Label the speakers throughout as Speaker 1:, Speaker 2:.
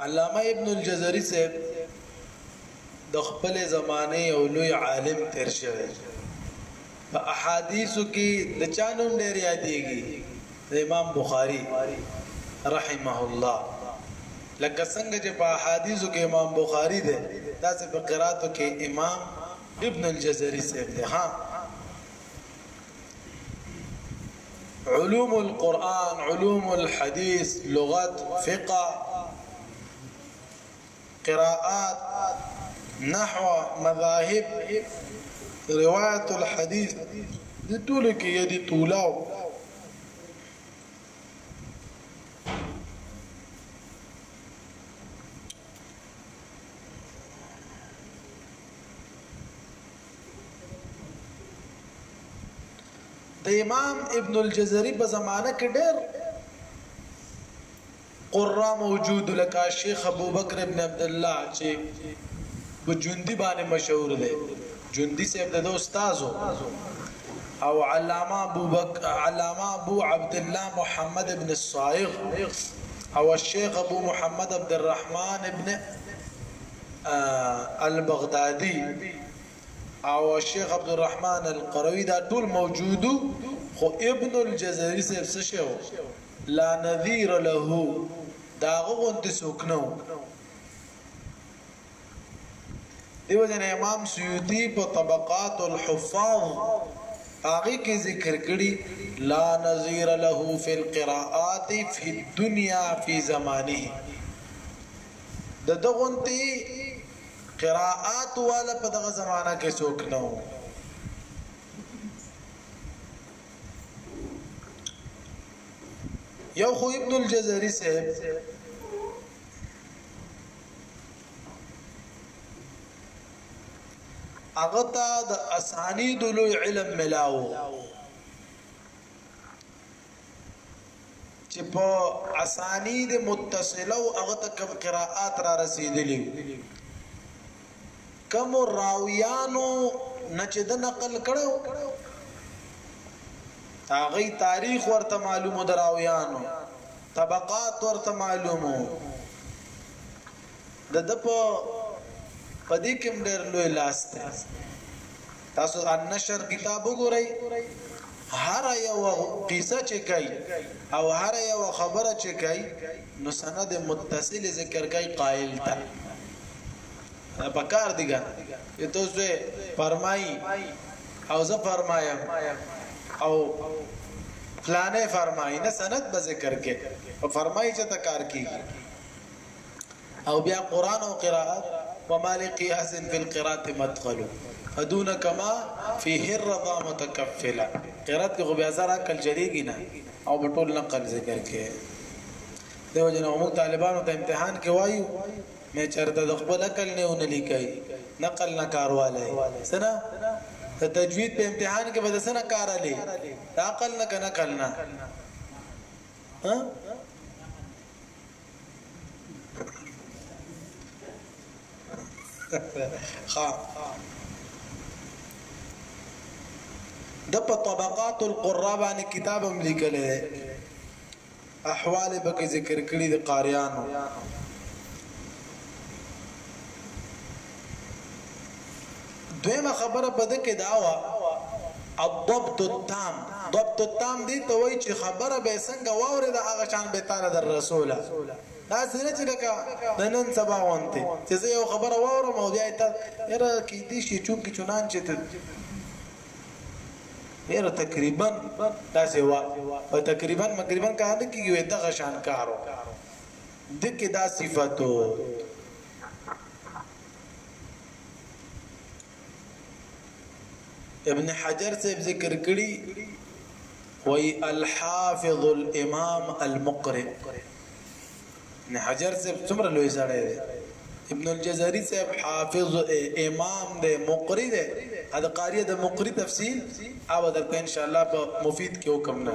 Speaker 1: علامه ابن الجزري صاحب د خپلې زمانې یو لوی عالم تیر شوی په احادیثو کې د چا نوم ډېر یادېږي د امام بخاري رحمه الله لکه څنګه چې په احادیثو کې امام بخاری دی داسې په قراتو کې امام ابن الجزري صاحب دی ها علوم القرآن علوم الحديث لغت فقه قراءات نحو مذاهب رواية الحديث دي طولك يدي طولاو د امام ابن الجزري په زمانه کې ډېر قرا موجود لکه شیخ ابو بکر ابن عبد الله چې په جوندي باندې مشهور دی جوندي صاحب د استاد او علامه ابو بکر علامه ابو عبد الله محمد ابن الصائغ او الشيخ ابو محمد عبد الرحمن ابن البغدادي او شیخ عبدالرحمن القروي دا ټول موجود خو ابن الجزري صاحب څه شو لا نذیر له دا غوند څوک نو دیو جن امام سیوطی په طبقات الحفاظ هغه کې ذکر کړي لا نظیر له فی القراءات فی الدنیا فی زمانه د ده غونتي قراءات واله په دغه زمانه کې څوک نه و یو خو ابن الجزري صاحب هغه ته د اسانید لوی علم ملاو چې په اسانی د متصله او هغه ته کوم قراءات را رسیدلی کوم راویانو نه چې د نقل کړو هغه تاریخ ورته معلومو دراویانو طبقات ورته معلومو د د په پدې کې ډېر لوی لاس دی تاسو النشر کتاب وګورئ هر یو قصه چې کوي او هر یو خبره چې کوي نو سند متصل ذکر کوي قائل ته په کار دیګا چې تاسو فرمایي او زه فرمایم او فلانه فرمایي نه سند به ذکر کې او فرمایي چې تکار کیږي او بیا قران او قراءت وما لقياس في القراءه مدخل ادون كما في الرضا متكفلا قرات کې خو بیا زرا کل جریږي نه او په ټول نقل ذکر کې دیو جن عمو طالبانو ته امتحان کې وایو مې چرته د خپل عقل نه ونه لیکي نقل نه کارواله سنا ته تجوید په امتحان کې به سنا کار علي عقل نه کنه کلنا ها خا د په طبقات القرا باندې کتاب هم لیکل دي احوال به کې ذکر کړی د قاریانو دویمه خبره په ده کې دا وه، الضبط التام، ضبط التام دې ته وايي چې خبره به یې څنګه واورېده هغه شان به یې تاله در رسوله، داسې نه چې لکه د نن سبا غوندې چې زه یوه خبره واورم او بیا یې تا یاره کېدای شي چونکې چنانچې ته یاره تقریبا داسې وه په تقریبا مقریبا کار نه کېږي وایي دغه شان کار و. دکې دا صفتو ابن حجر صاحب ذکر کړي وی الحافظ الامام المقرئ ابن حجر صاحب څومره لوی سړی دی ابن الجزري صاحب حافظ امام دی مقرئ دی دا قاری د مقرئ تفصیل او درته ان شاء الله په مفید کې وکم نه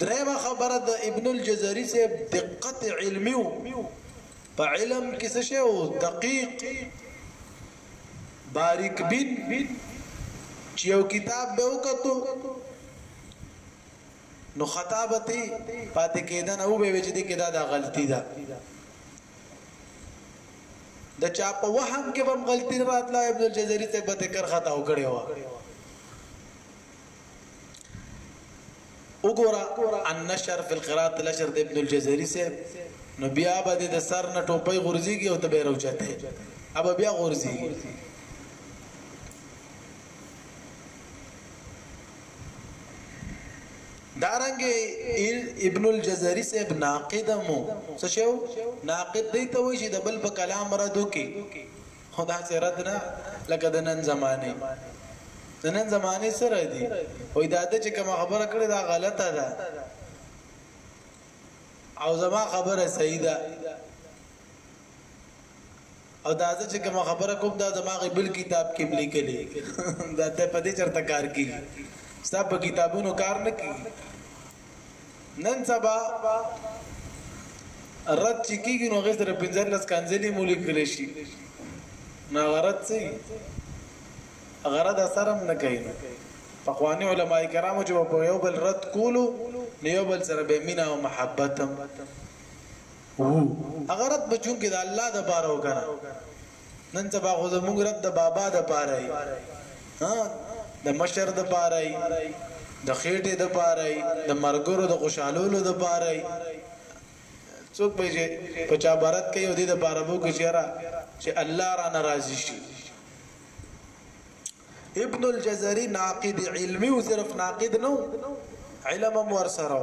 Speaker 1: درېمه خبره د ابن الجزري صاحب دقت علمي په علم کې څه شی او دقیق باریک بین چې یو کتاب به وکړو نو خطابتي پاتې کېدن او به چې دې کې دا د غلطي ده د چا په وهم کې بم غلطي راتله ابن الجزري ته به ذکر خطا وکړي و وګوره النشر فی القرات الاشر د ابن الجزری سے نو بیا به د سر نه ټوپۍ غورځيږي او ته به راوچته اب بیا غورځيږي دارنګ ابن الجزری صاحب ناقد مو څه شو ناقد دی ته وی چې د بل په کلام ردو کې خو داسې رد نه لکه د نن زمانې د نن زمانې سره دي وای دا د چې کوم خبره کړې دا غلطه ده او زما خبره صحیح ده او دا زه چې کوم خبره کوم دا زما غبل کتاب کې بلی کلی دا ته په دې چرته کار کی ستا په کتابونو کار نه کی نن سبا رد چې کیږي نو هغه سره 15 کنځلې مو لیکل شي نه غرض څه غرض اثرم نه کوي په خواني علما کرامو چې په یو بل رد کولو نه یو بل سره به مینا او محبت هم وو هغه رد به چون کې د الله د بارو کنه نن سبا خو زموږ رد د بابا د پاره ها د مشر د پاره د خېټې د پاره د مرګرو د خوشحالولو د پاره څوک به چې په چا برت کوي او دې د پاره بو کې چیرې چې الله را ناراضي شي ابن الجزري ناقد علمي او صرف ناقد نو علم هم ورسره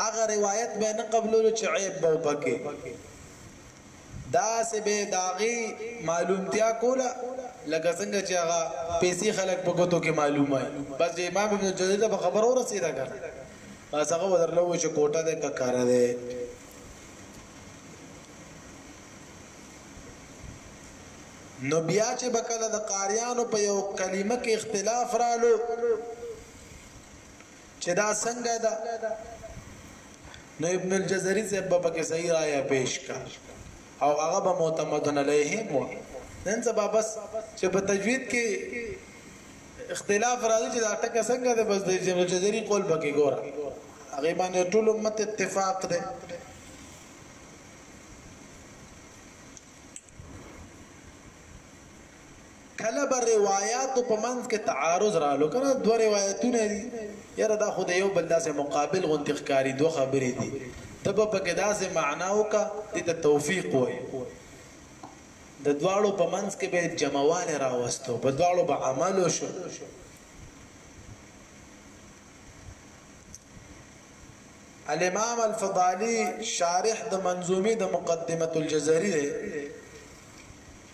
Speaker 1: هغه روایت به نه قبلولو چې عیب به پکې داسې به د هغې معلومتیا کوله لکه څنګه چې هغه پیسې خلک په ګوتو کې معلومای بس چې امام ابن جوزی ته په خبره ورسېده کنه بس هغه ودرله وویل چې کوټه دی که کاره دی نو بیا چې به کله د قاریانو په یو کلمه کې اختلاف رالو چې دا څنګه ده نو ابن الجزري صاحب په پکې صحیح رايه پیش کا او هغه به معتمدن علیه مو نن سبا بس چې په تجوید کې اختلاف راځي چې دا ټکه څنګه ده بس د ابن الجزري قول پکې ګوره هغه باندې ټول امت اتفاق ده کله به روایاتو په منځ کې تعارض رالو کنه دوه روایتونه دي یره دا خو د یو بل داسې مقابل غونتی ښکاری دوه خبرې دي ته به پکې داسې معنا وکا د ته توفیق وای د دواړو په منځ کې به جمعواله راوستو په دواړو به عمل وشو الامام الفضالی شارح د منظومه د مقدمه الجزری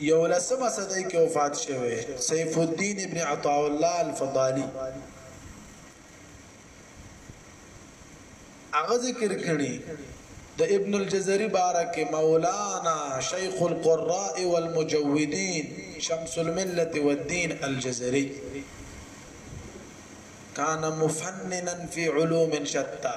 Speaker 1: یولسمه صدۍ کې وفات شوی سیف الدین ابن عطا الله الفضالی هغه ذکر کړي د ابن الجزري بارک مولانا شیخ القراء والمجودين شمس الملة والدين الجزري كان مفننا في علوم شتى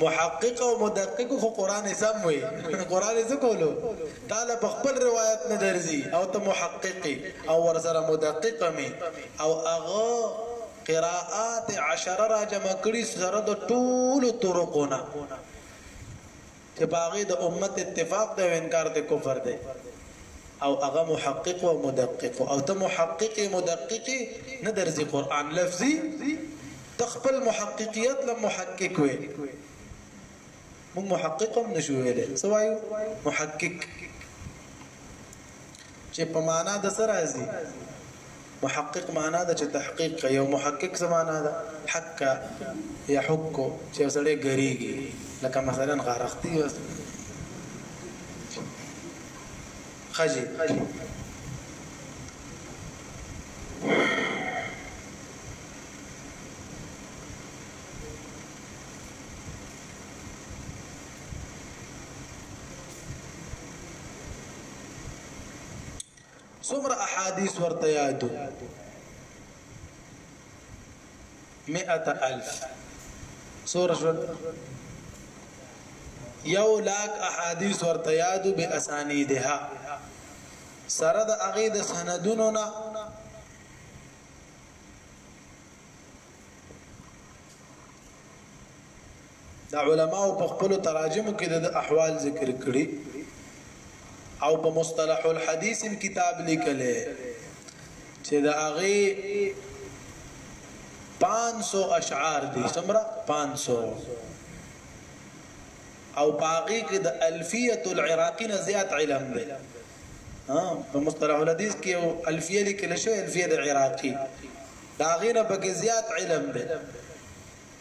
Speaker 1: محقق او مدقق خو قران سم وي قران څه کولو تعالی په خپل روایت نه درځي او ته محقق او ور سره مدقق می او هغه قراءات عشره را جمع کړي سره د ټولو طرقونه چې په هغه د امت اتفاق دی او انکار ته کفر دی او هغه محقق او مدقق او ته محقق مدقق نه درځي قران لفظي تخپل محققیت لم محقق وي مو محقق هم نشو ویلې سوایو محقق چې په معنا د څه راځي محقق معنا ده چې تحقیق کوي او محقق څه معنا ده حق يحق چې سړی ګریږي لکه مثلا غارختی وس خجي څومره احادیث ورته یادو مئة الف سورج یو لاک احادیث ورته یادو به اسانی ده سره د هغه د سندونو نه د علماو په خپلو تراجمو کې د ده احوال ذکر کړي او په مصطلح الحدیث هم کتاب لیکلی چې د هغې 500 اشعار دي څومره 500 او باقي کې د الفیه العراقی نه زیات علم دی ها په مصطلح الحديث کې او الفیه لیکل شوی الفیه د عراقی دا غینه پکې زیات علم دی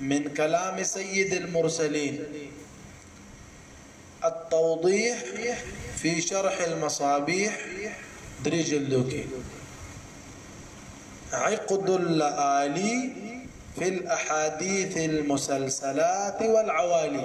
Speaker 1: من كلام سيد المرسلين التوضيح في شرح المصابيح درې جلدو عقد الآلی فی الاحادیث المسلسلات والعوالی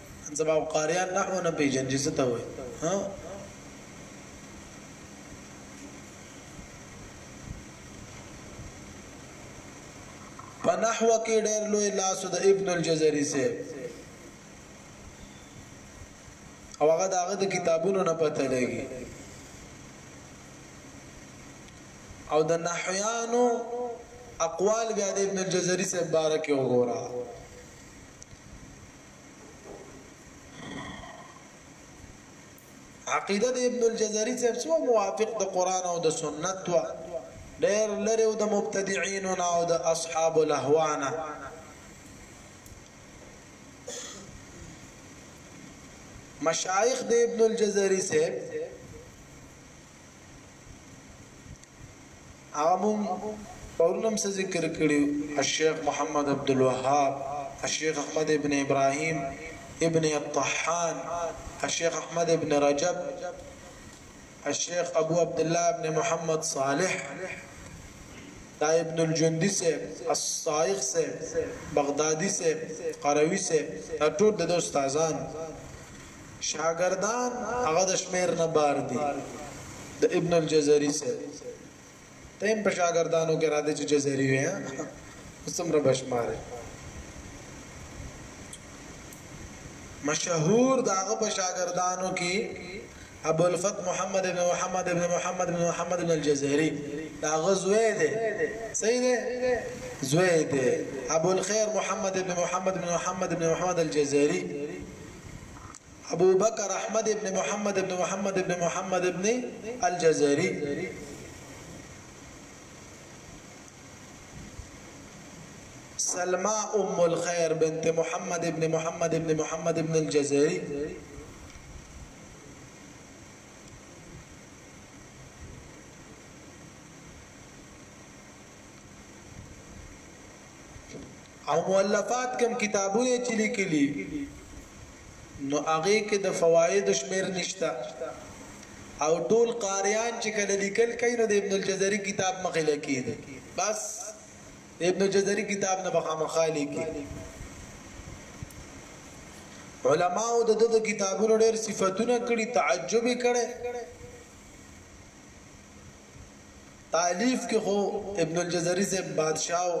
Speaker 1: نن سبا خو قاریان نحو نه پېژني چې څه ته وایي په نحو کې ډېر لوی لاس د ابن الجزري سي او هغه داغه د کتابونو نه پته لګي او د نحویانو اقوال بیا د ابن الجزري سي بارکه وګوره عقیده د ابن الجزري صاحب سو موافق د قران او د سنت وا ډېر لره او د مبتدعين او د اصحاب الاهوانا مشایخ د ابن الجزري صاحب هغه مونږ پرونم څه ذکر کړی الشیخ محمد عبد الوهاب الشیخ احمد ابن ابراهیم ابن الطحان الشیخ احمد ابن رجب الشیخ ابو عبد الله ابن محمد صالح دا ابن الجندی سے الصائغ سے بغدادی سے قروی سے دا ټول د استادان شاګردان هغه د شمیر نه بار دي د ابن الجزري سره تیم په شاګردانو کې را دي چې جزري وي څومره بشماره مشهور داغه په شاګردانو کې ابو الفت محمد ابن محمد ابن محمد ابن محمد ابن الجزيري دا غزوه ده صحیح ده زوی ده ابو الخير محمد ابن محمد ابن محمد ابن محمد الجزيري ابو بكر احمد بن محمد بن محمد بن محمد بن الجزيري سلمى أم الخير بنت محمد بن محمد بن محمد بن الجزري او مؤلفات کوم کتابونه یې چې لیکلي نو هغه کې د فوایدو شمیر نشته او ټول قاریان چې کله لیکل کوي نو د ابن الجزري کتاب مخې لکې دي بس ابن الجزري کتاب نه بخا مخالي کې علماء د دغه کتابونو ډېر صفاتونه کړي تعجب کړي تألیف کې خو ابن الجزري صاحب بادشاه و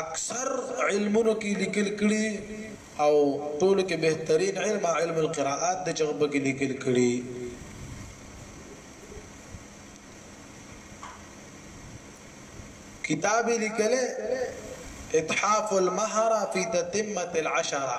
Speaker 1: اکثر علمونو کې لیکل کړي او ټولو کې بهترین علم علم القراءات د چغبه کې لیکل کړي کتاب لیکل اتحاف المهره فی تتمه العشره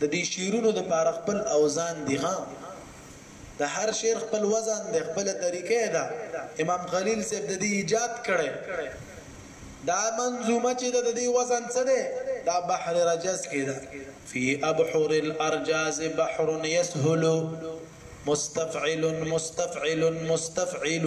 Speaker 1: د دې شعرونو د پاره خپل اوزان دي ها د هر شعر خپل وزن دی خپل طریقې ده امام خلیل صاحب د دې ایجاد کړي دا منظومه چې د دې وزن څه دی دا بحر رجز کې ده فی ابحر الارجاز بحر يسهل مستفعل مستفعل مستفعل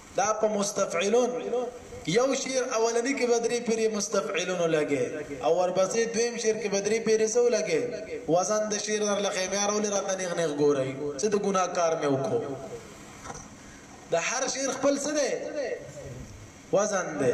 Speaker 1: دا په مستفعلون یو شعر اولنی کې بدري پیری مستفعلون لګي او ورپسې دویم شعر کې بدري پیری سو لګي وزن د شعر در لخه بیا رول راته نیغ نیغ ګورئ چې د ګناکار مې وکړو د هر شعر خپل څه دی وزن دی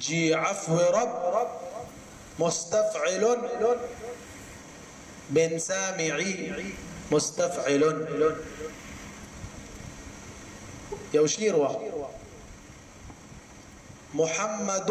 Speaker 1: جي عفو رب مستفعل من سامعي مستفعل يوشير محمد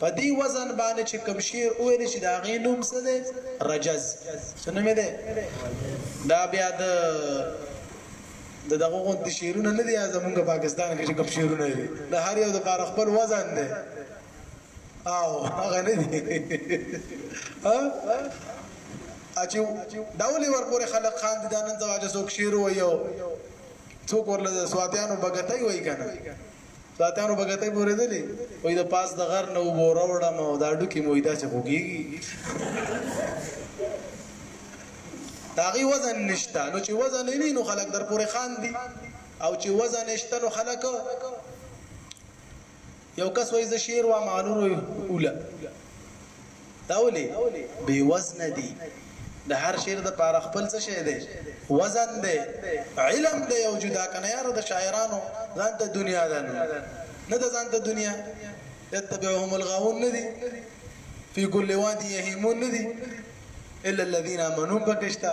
Speaker 1: په دې وزن باندې چې کوم شعر وویل شي د هغې نوم څه دی؟ رجز. څه نوم دی؟ دا بیا د د دغه غونډې شعرونه نه دي زمونږ پاکستان کې چې کوم شعرونه دي د هر یو د پاره خپل وزن دی او هغه نه دي ها اچو دا ولې ورپورې خلک خان دي دا نن ځواجه څوک شعر وایي څوک ورله سواتیانو بغتای وایي کنه دا تارو به ګتۍ پورې دلې وای د پاس د غر نه وبو راوړم او دا ډوکی مو دا چې خوګيږي داغي وزن نشته نو چې وزن وي نو خلک در پورې خان دي او چې وزن نشته نو خلک یو کس وای ز شیر وا مالور ولا دا ولې بې وزنه دي؟ د هر شعر د پاره خپل څه شی دی؟ وزن دی، علم دی او جدا کنه یاره د شاعرانو ځان ته دنیا ده نو نه ده ځان ته دنیا یتبعهم الغاون نه دي فی کل وادی یهیمون نه دي الا الذین آمنون پکشته